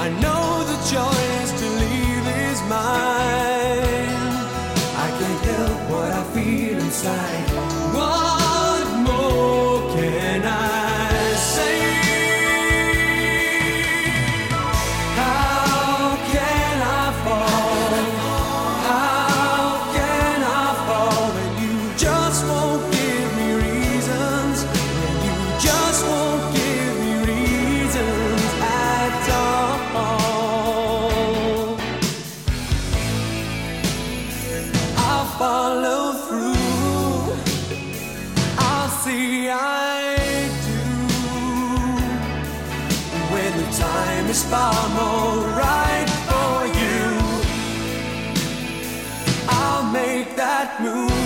I know follow through. I see I do. When the time is far more right for you, I'll make that move.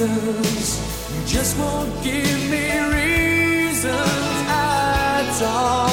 reasons. You just won't give me reasons at all.